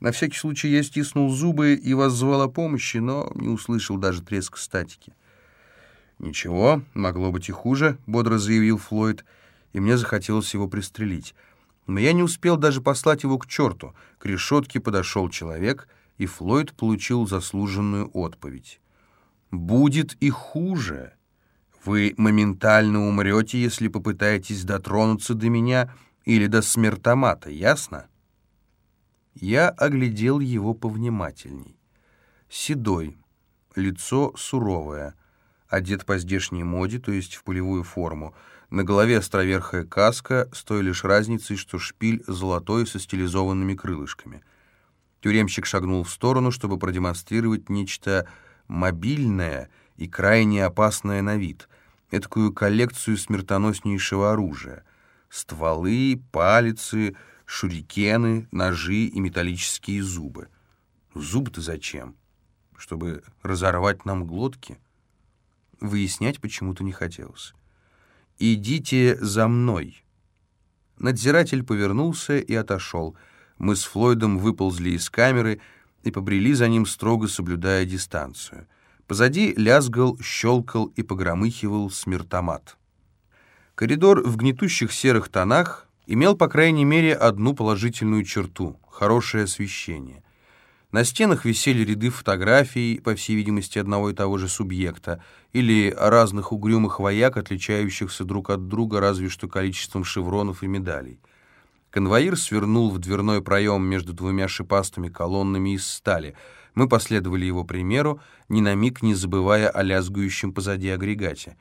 На всякий случай я стиснул зубы и воззвал о помощи, но не услышал даже треск статики. «Ничего, могло быть и хуже», — бодро заявил Флойд, и мне захотелось его пристрелить. Но я не успел даже послать его к черту. К решетке подошел человек, и Флойд получил заслуженную отповедь. «Будет и хуже. Вы моментально умрете, если попытаетесь дотронуться до меня или до смертомата, ясно?» Я оглядел его повнимательней. Седой, лицо суровое, одет по здешней моде, то есть в полевую форму, на голове островерхая каска, с той лишь разницей, что шпиль золотой со стилизованными крылышками. Тюремщик шагнул в сторону, чтобы продемонстрировать нечто мобильное и крайне опасное на вид, эдакую коллекцию смертоноснейшего оружия. Стволы, палицы, шурикены, ножи и металлические зубы. Зубы-то зачем? Чтобы разорвать нам глотки? Выяснять почему-то не хотелось. «Идите за мной». Надзиратель повернулся и отошел. Мы с Флойдом выползли из камеры и побрели за ним, строго соблюдая дистанцию. Позади лязгал, щелкал и погромыхивал смертомат. Коридор в гнетущих серых тонах имел, по крайней мере, одну положительную черту — хорошее освещение. На стенах висели ряды фотографий, по всей видимости, одного и того же субъекта, или разных угрюмых вояк, отличающихся друг от друга разве что количеством шевронов и медалей. Конвоир свернул в дверной проем между двумя шипастыми колоннами из стали. Мы последовали его примеру, ни на миг не забывая о лязгающем позади агрегате.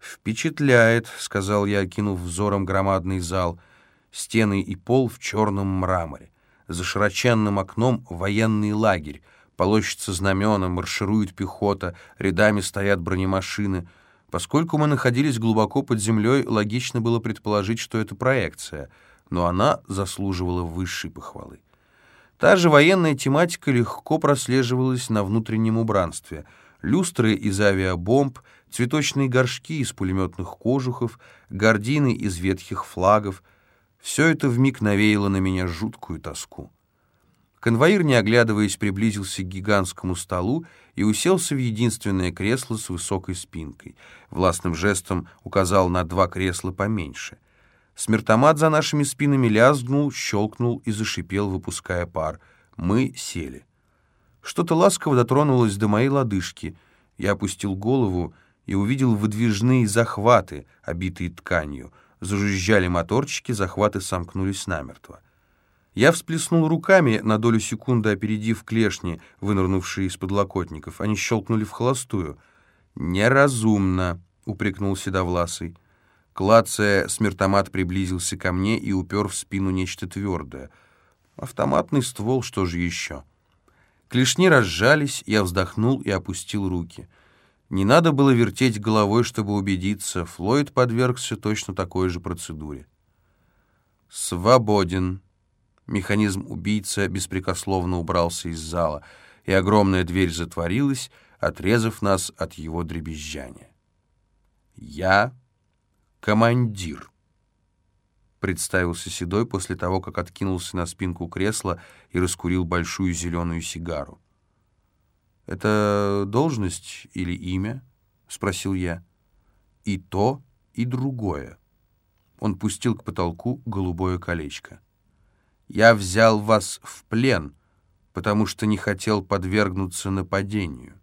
«Впечатляет», — сказал я, окинув взором громадный зал, стены и пол в черном мраморе. За широченным окном военный лагерь. Полощутся знамена, марширует пехота, рядами стоят бронемашины. Поскольку мы находились глубоко под землей, логично было предположить, что это проекция, но она заслуживала высшей похвалы. Та же военная тематика легко прослеживалась на внутреннем убранстве. Люстры из авиабомб, цветочные горшки из пулеметных кожухов, гардины из ветхих флагов — все это вмиг навеяло на меня жуткую тоску. Конвоир, не оглядываясь, приблизился к гигантскому столу и уселся в единственное кресло с высокой спинкой. Властным жестом указал на два кресла поменьше. Смертомат за нашими спинами лязгнул, щелкнул и зашипел, выпуская пар. Мы сели. Что-то ласково дотронулось до моей лодыжки. Я опустил голову и увидел выдвижные захваты, обитые тканью — Зажужжали моторчики, захваты сомкнулись намертво. Я всплеснул руками, на долю секунды опередив клешни, вынырнувшие из подлокотников. Они щелкнули в холостую. «Неразумно», — упрекнул Седовласый. Клацая, смертомат приблизился ко мне и упер в спину нечто твердое. Автоматный ствол, что же еще? Клешни разжались, я вздохнул и опустил руки — не надо было вертеть головой, чтобы убедиться, Флойд подвергся точно такой же процедуре. «Свободен». Механизм убийца беспрекословно убрался из зала, и огромная дверь затворилась, отрезав нас от его дребезжания. «Я командир», — представился Седой после того, как откинулся на спинку кресла и раскурил большую зеленую сигару. «Это должность или имя?» — спросил я. «И то, и другое». Он пустил к потолку голубое колечко. «Я взял вас в плен, потому что не хотел подвергнуться нападению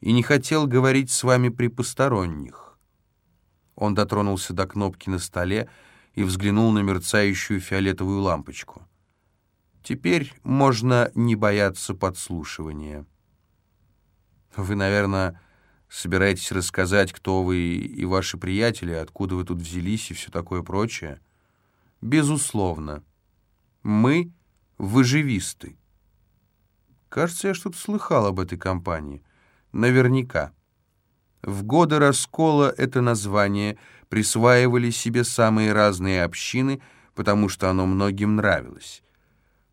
и не хотел говорить с вами при посторонних». Он дотронулся до кнопки на столе и взглянул на мерцающую фиолетовую лампочку. «Теперь можно не бояться подслушивания». Вы, наверное, собираетесь рассказать, кто вы и ваши приятели, откуда вы тут взялись и все такое прочее? Безусловно. Мы выживисты. Кажется, я что-то слыхал об этой компании. Наверняка. В годы раскола это название присваивали себе самые разные общины, потому что оно многим нравилось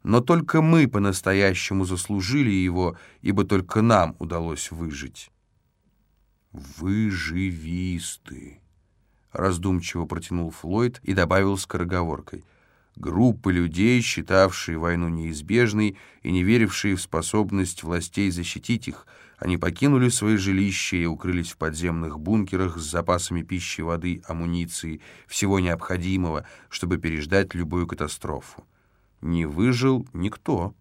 но только мы по-настоящему заслужили его, ибо только нам удалось выжить. «Выживисты», — раздумчиво протянул Флойд и добавил скороговоркой. Группы людей, считавшие войну неизбежной и не верившие в способность властей защитить их, они покинули свои жилища и укрылись в подземных бункерах с запасами пищи, воды, амуниции, всего необходимого, чтобы переждать любую катастрофу. Не выжил никто.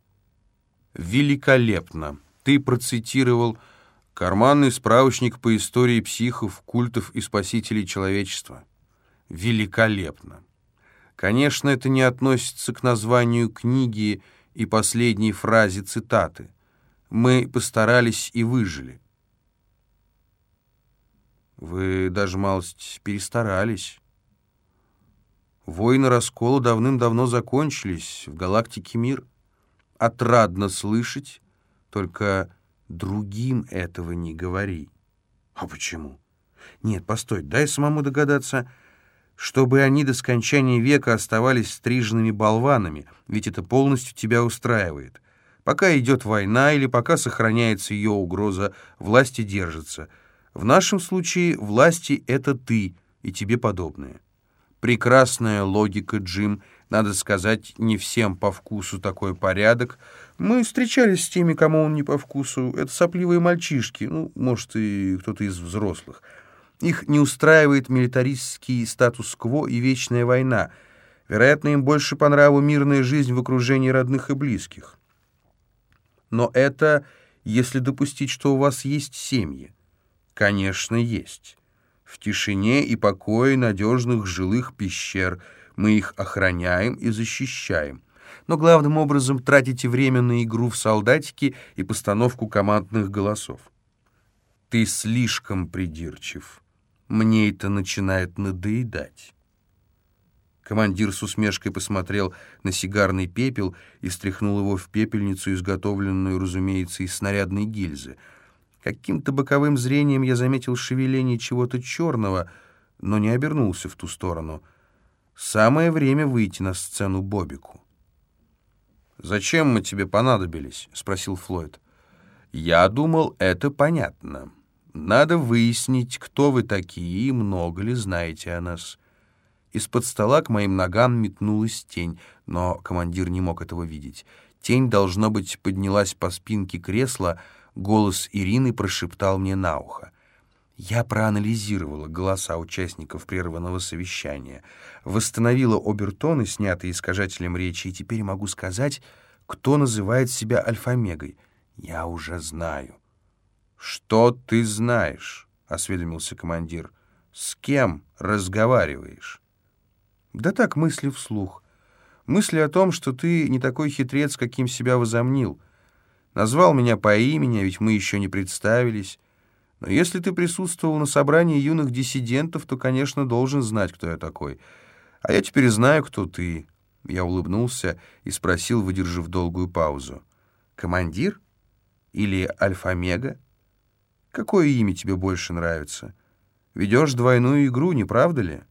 Великолепно! Ты процитировал карманный справочник по истории психов, культов и спасителей человечества. Великолепно! Конечно, это не относится к названию книги и последней фразе цитаты. Мы постарались и выжили. Вы даже малость перестарались. Войны раскола давным-давно закончились, в галактике мир. Отрадно слышать, только другим этого не говори. А почему? Нет, постой, дай самому догадаться — чтобы они до скончания века оставались стриженными болванами, ведь это полностью тебя устраивает. Пока идет война или пока сохраняется ее угроза, власти держатся. В нашем случае власти — это ты и тебе подобные. Прекрасная логика, Джим. Надо сказать, не всем по вкусу такой порядок. Мы встречались с теми, кому он не по вкусу. Это сопливые мальчишки, ну, может, и кто-то из взрослых — их не устраивает милитаристский статус-кво и вечная война. Вероятно, им больше по нраву мирная жизнь в окружении родных и близких. Но это если допустить, что у вас есть семьи. Конечно, есть. В тишине и покое надежных жилых пещер мы их охраняем и защищаем. Но главным образом тратите время на игру в солдатики и постановку командных голосов. Ты слишком придирчив. Мне это начинает надоедать. Командир с усмешкой посмотрел на сигарный пепел и стряхнул его в пепельницу, изготовленную, разумеется, из снарядной гильзы. Каким-то боковым зрением я заметил шевеление чего-то черного, но не обернулся в ту сторону. Самое время выйти на сцену Бобику. «Зачем мы тебе понадобились?» — спросил Флойд. «Я думал, это понятно». Надо выяснить, кто вы такие и много ли знаете о нас. Из-под стола к моим ногам метнулась тень, но командир не мог этого видеть. Тень, должно быть, поднялась по спинке кресла, голос Ирины прошептал мне на ухо. Я проанализировала голоса участников прерванного совещания, восстановила обертоны, снятые искажателем речи, и теперь могу сказать, кто называет себя альфа-мегой. Я уже знаю. «Что ты знаешь?» — осведомился командир. «С кем разговариваешь?» «Да так, мысли вслух. Мысли о том, что ты не такой хитрец, каким себя возомнил. Назвал меня по имени, а ведь мы еще не представились. Но если ты присутствовал на собрании юных диссидентов, то, конечно, должен знать, кто я такой. А я теперь знаю, кто ты». Я улыбнулся и спросил, выдержав долгую паузу. «Командир? Или Альфа-Мега?» Какое имя тебе больше нравится? Ведешь двойную игру, не правда ли?»